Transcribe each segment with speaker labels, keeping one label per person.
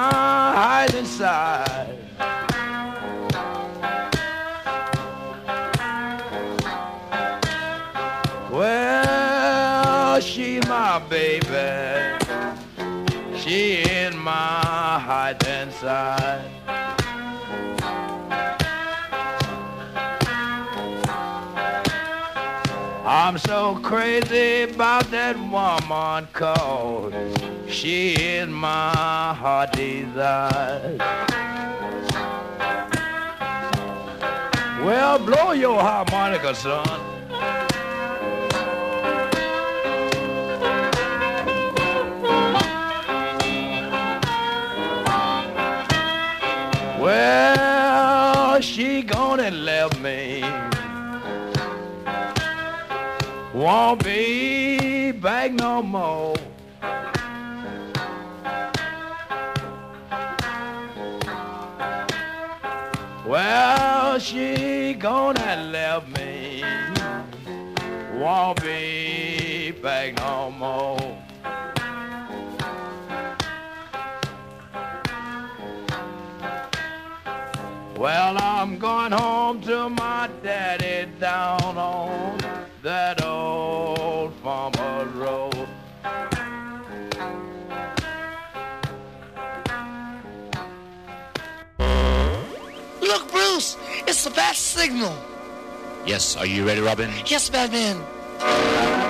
Speaker 1: is my hiding side. Well, she's my baby. She in my hiding side. I'm so crazy about that woman cause she is my heart desire. Well, blow your harmonica, son. Well, she gone and left me. Won't be back no more. She and left me. Won't be back no more. Well, I'm going home to my daddy down on that old farmer road.
Speaker 2: It's the bat signal.
Speaker 3: Yes, are you ready, Robin?
Speaker 2: Yes, Batman. Batman,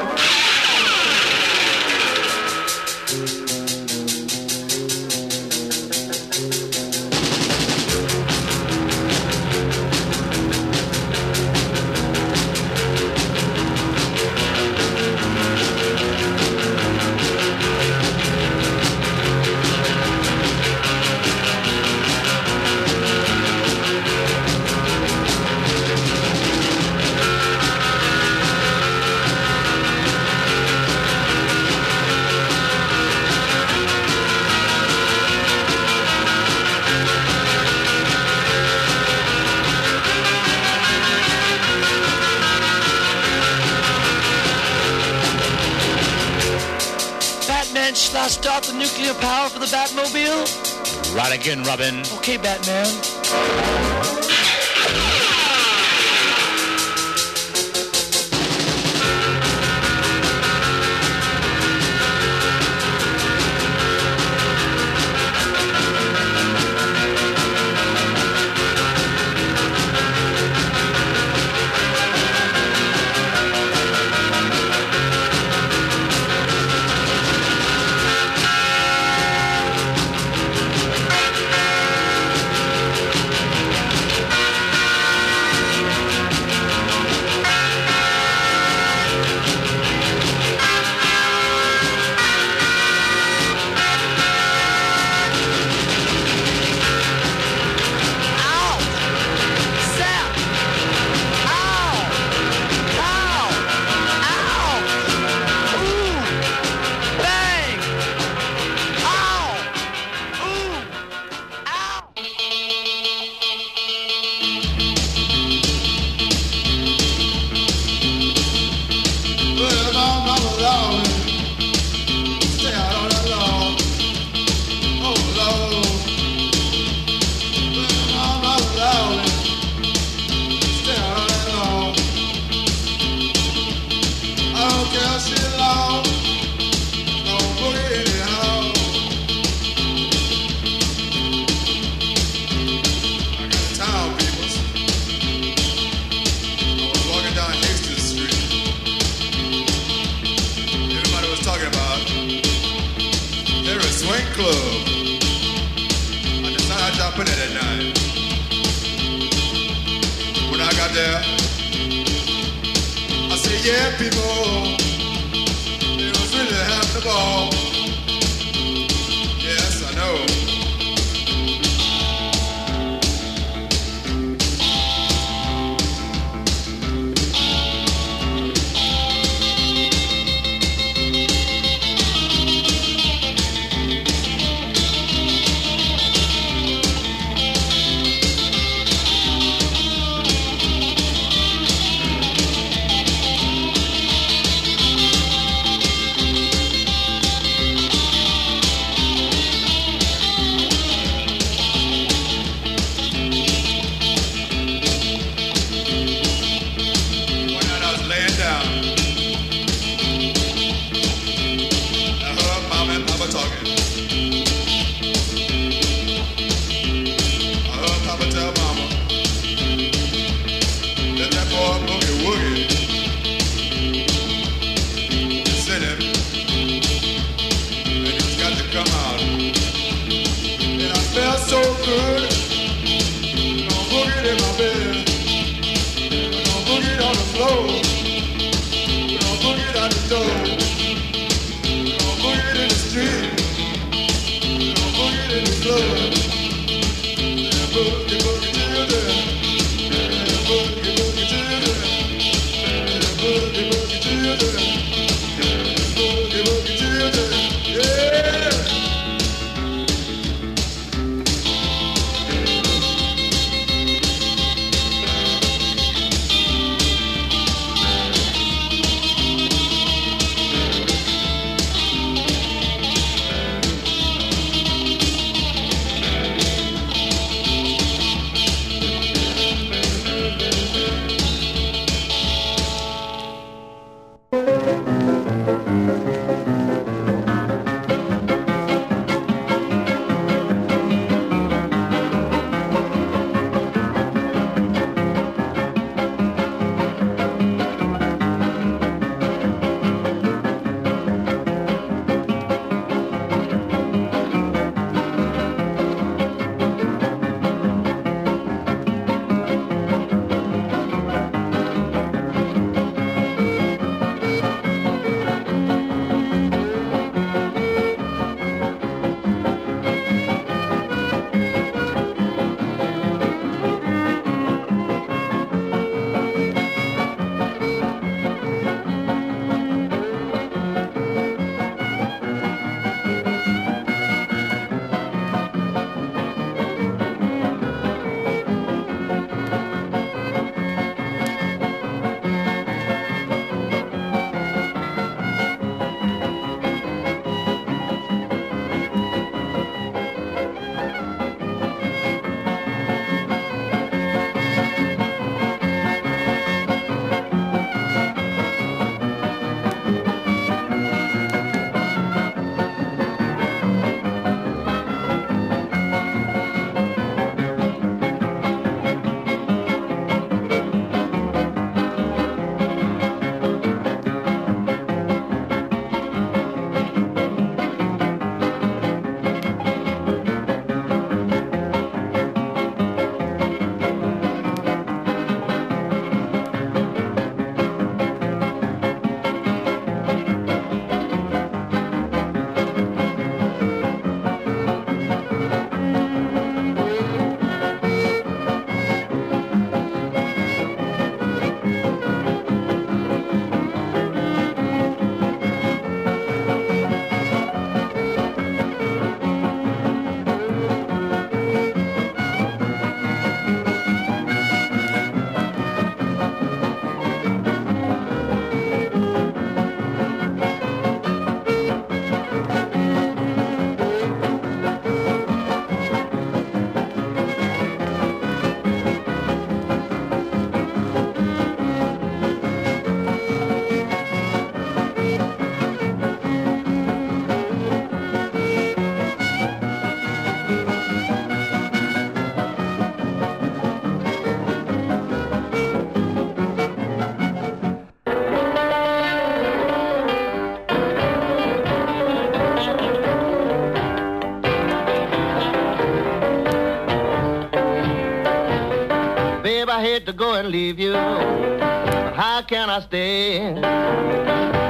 Speaker 2: Okay, Batman.
Speaker 4: It was really having to
Speaker 5: go and leave you. But how can I stay?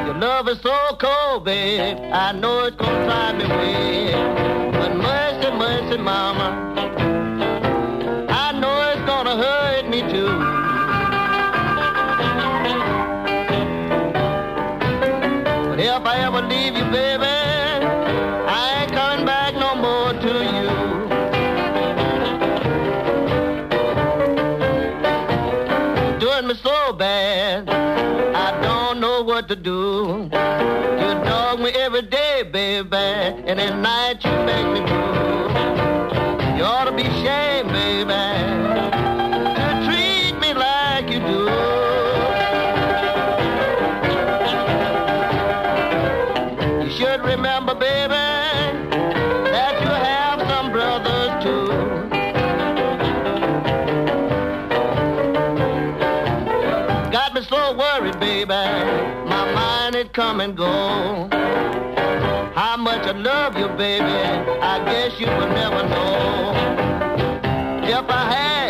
Speaker 5: Your love is so cold, babe. I know it's gonna drive me away. But mercy, mercy, mama. do. You dog me every day, baby, and at night you make me blue. You ought to be ashamed. come and go. How much I love you, baby, I guess you will never know. If I had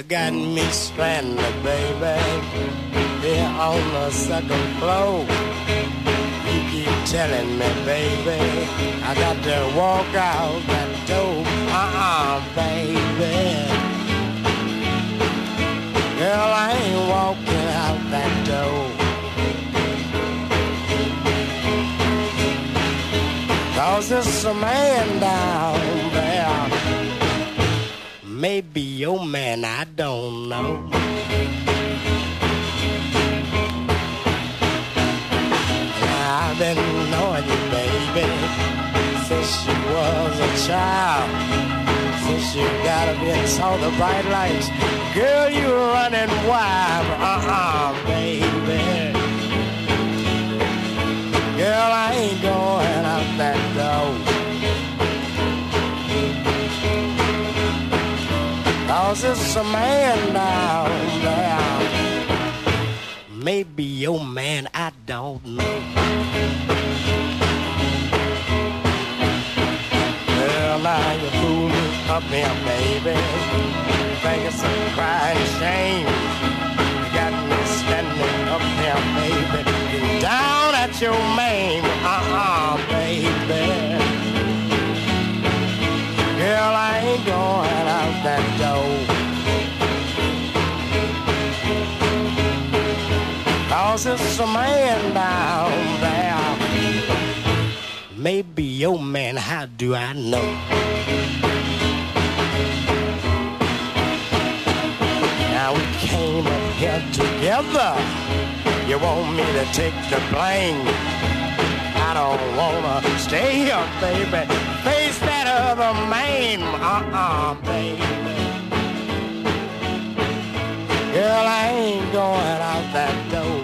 Speaker 5: You got me stranded, baby, here on the second floor. You keep telling me, baby, I got to walk out that door. Uh-uh, baby.
Speaker 6: Girl, I ain't walking out that door. Cause there's a man down Maybe your man, I don't know. I've been knowing you, baby, since you was a child. Since you got up and saw the bright lights, girl, you running wild. Uh-uh, baby. Girl, I ain't going out that door. Cause it's a man down there. Maybe your man, I don't know. Well, now you fool me up here, baby. You think it's a crying shame. You got
Speaker 4: me standing up here, baby. Down at your mane, uh-uh, baby. 'cause it's a man down there. Maybe your man, how do I know? Now we came up here together. You want me to take the blame?
Speaker 7: I don't wanna stay here, baby. Face that other man, uh-uh, baby. Girl, I ain't going out that door.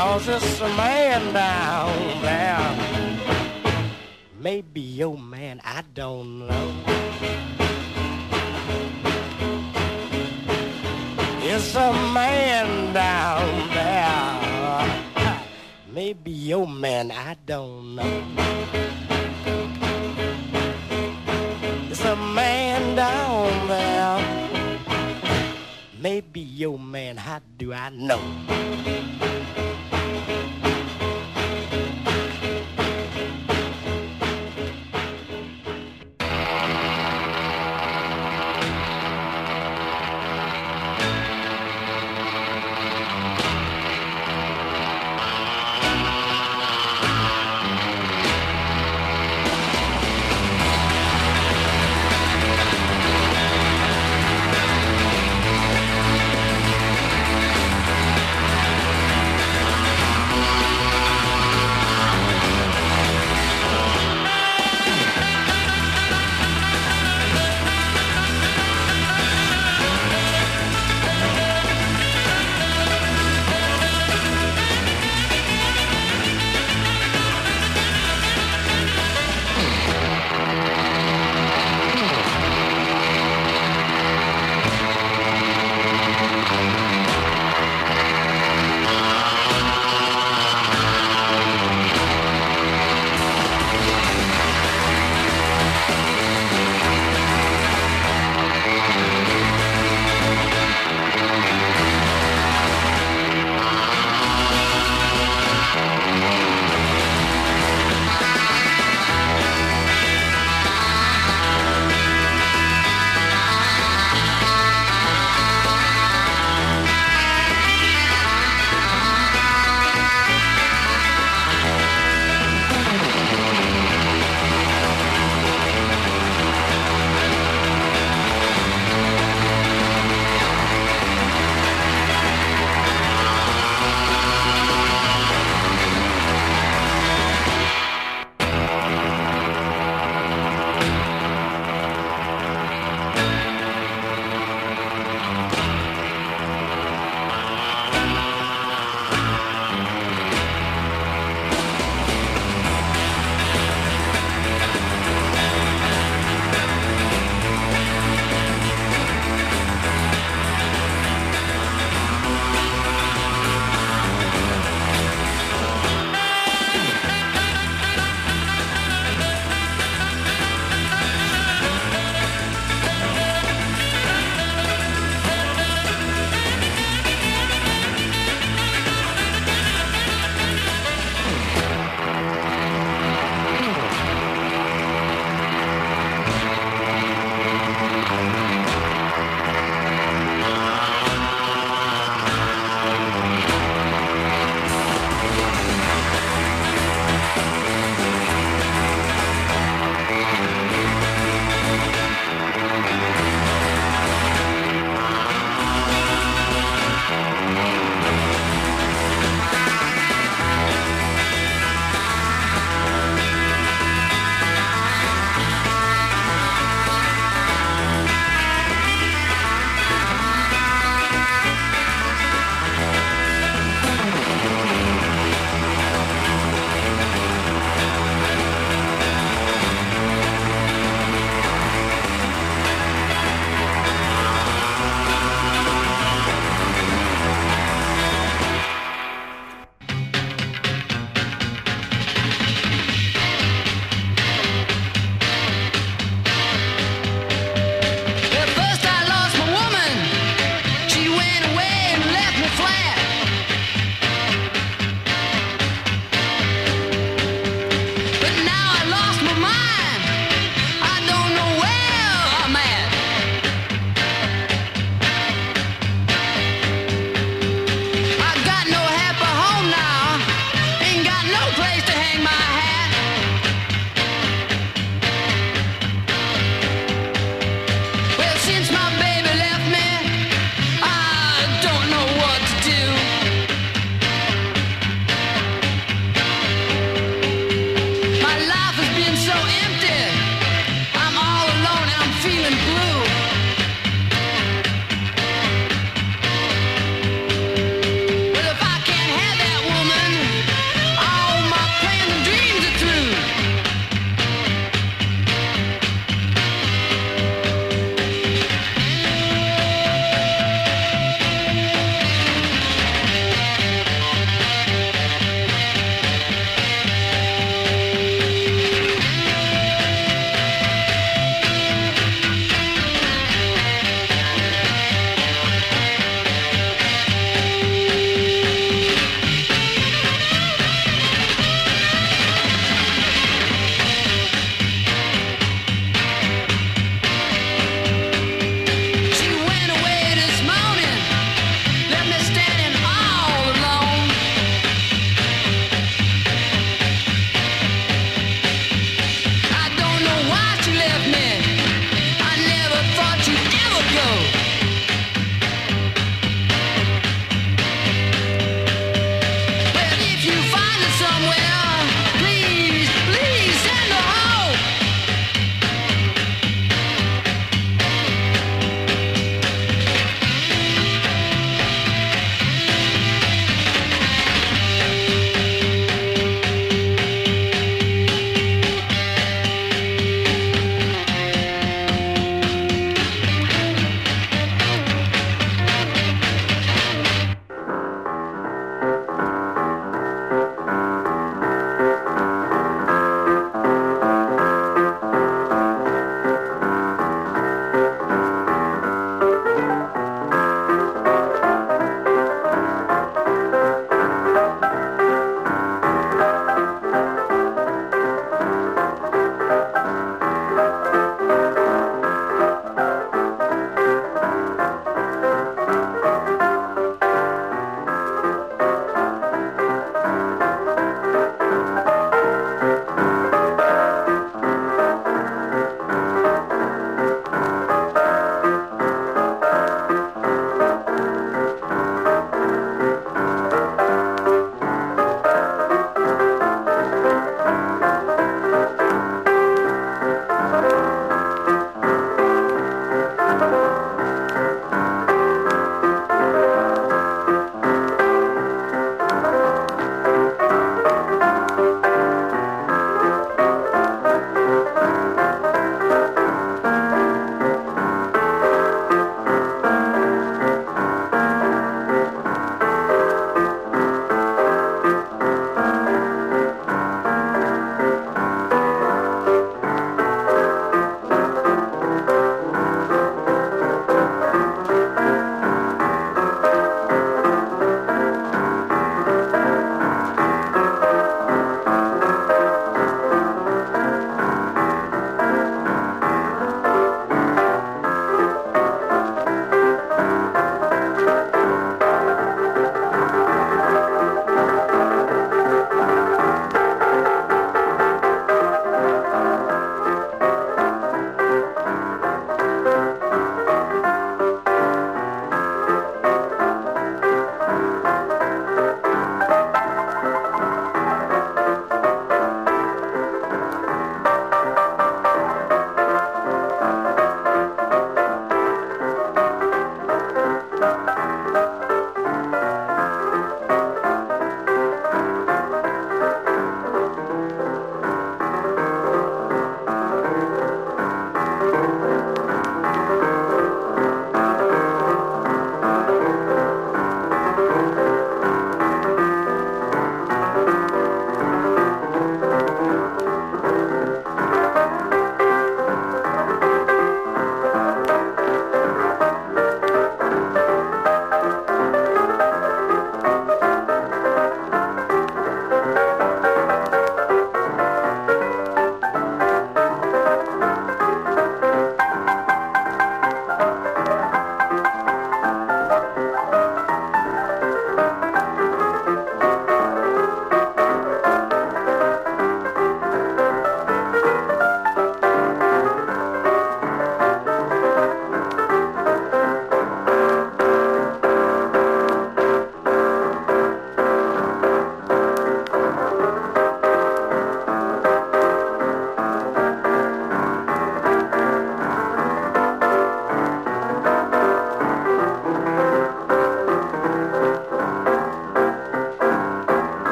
Speaker 7: Cause it's a man down there. Maybe your man, I don't know. It's a man down there.
Speaker 8: Maybe your man, I don't know. It's a man down there. Maybe your man, how do I know?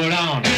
Speaker 8: hold on.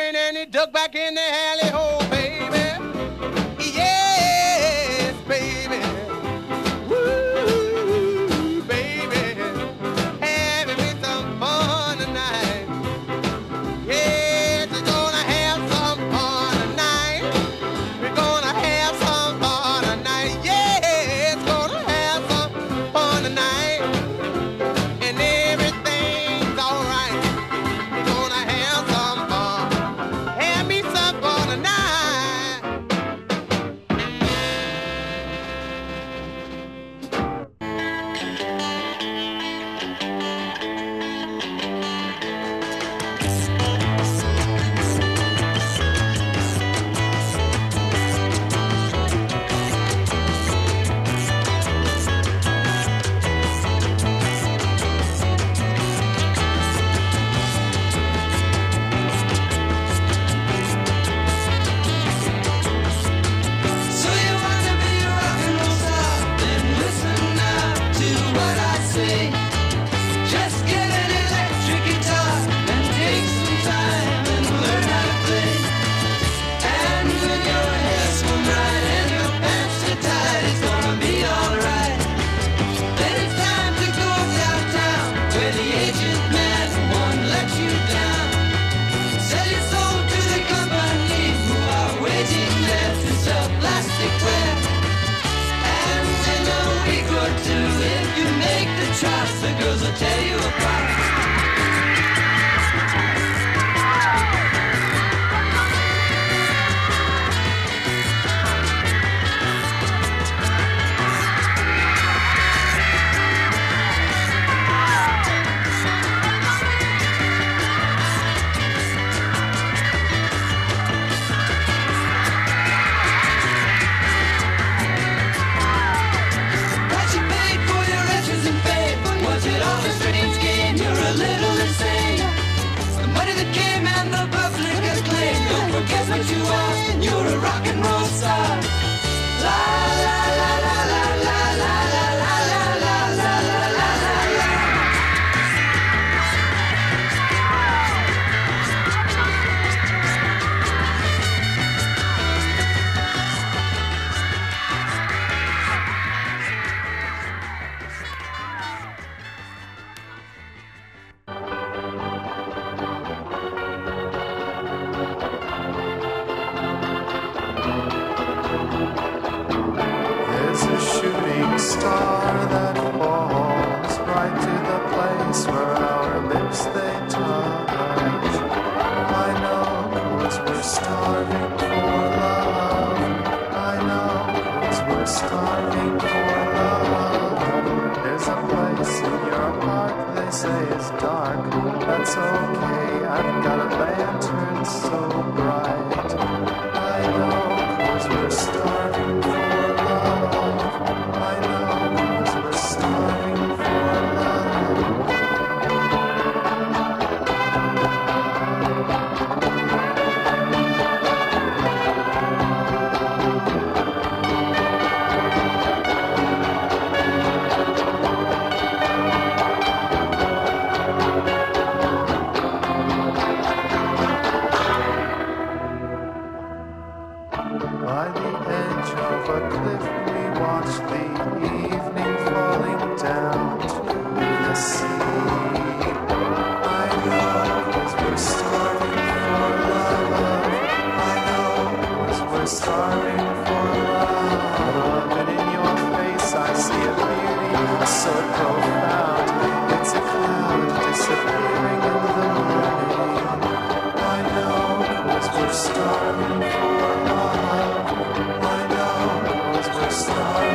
Speaker 8: and he dug back in the alley hole, baby. Yeah. religion so Star.